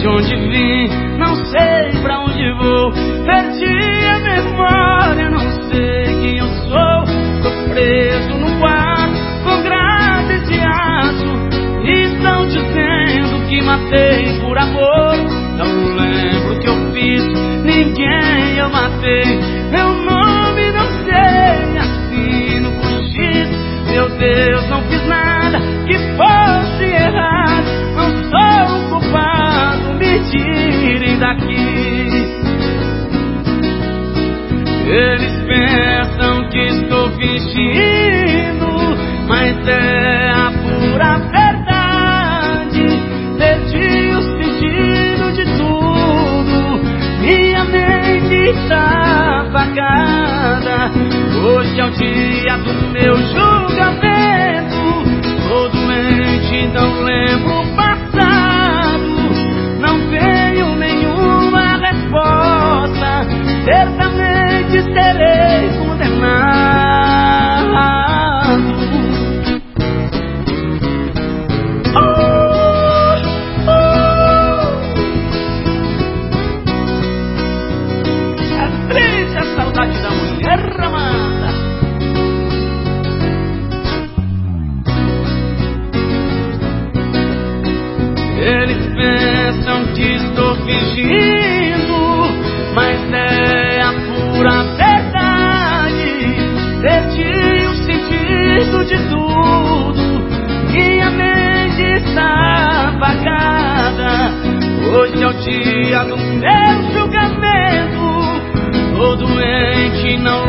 de onde vim, não sei pra onde vou. Perdi a memória, não sei quem eu sou. Tô preso no quarto com grades de aço. E estão dizendo que matei por amor. Não lembro o que eu fiz, ninguém eu matei. Daqui. Eles pensam que estou fingindo, mas é a pura verdade. Perdi o sentido de tudo, minha mente está apagada. Hoje é o dia do Eles pensam que estou fingindo, mas é a pura verdade. Perdi o sentido de tudo, minha mente está apagada. Hoje é o dia do meu julgamento. Tô doente, não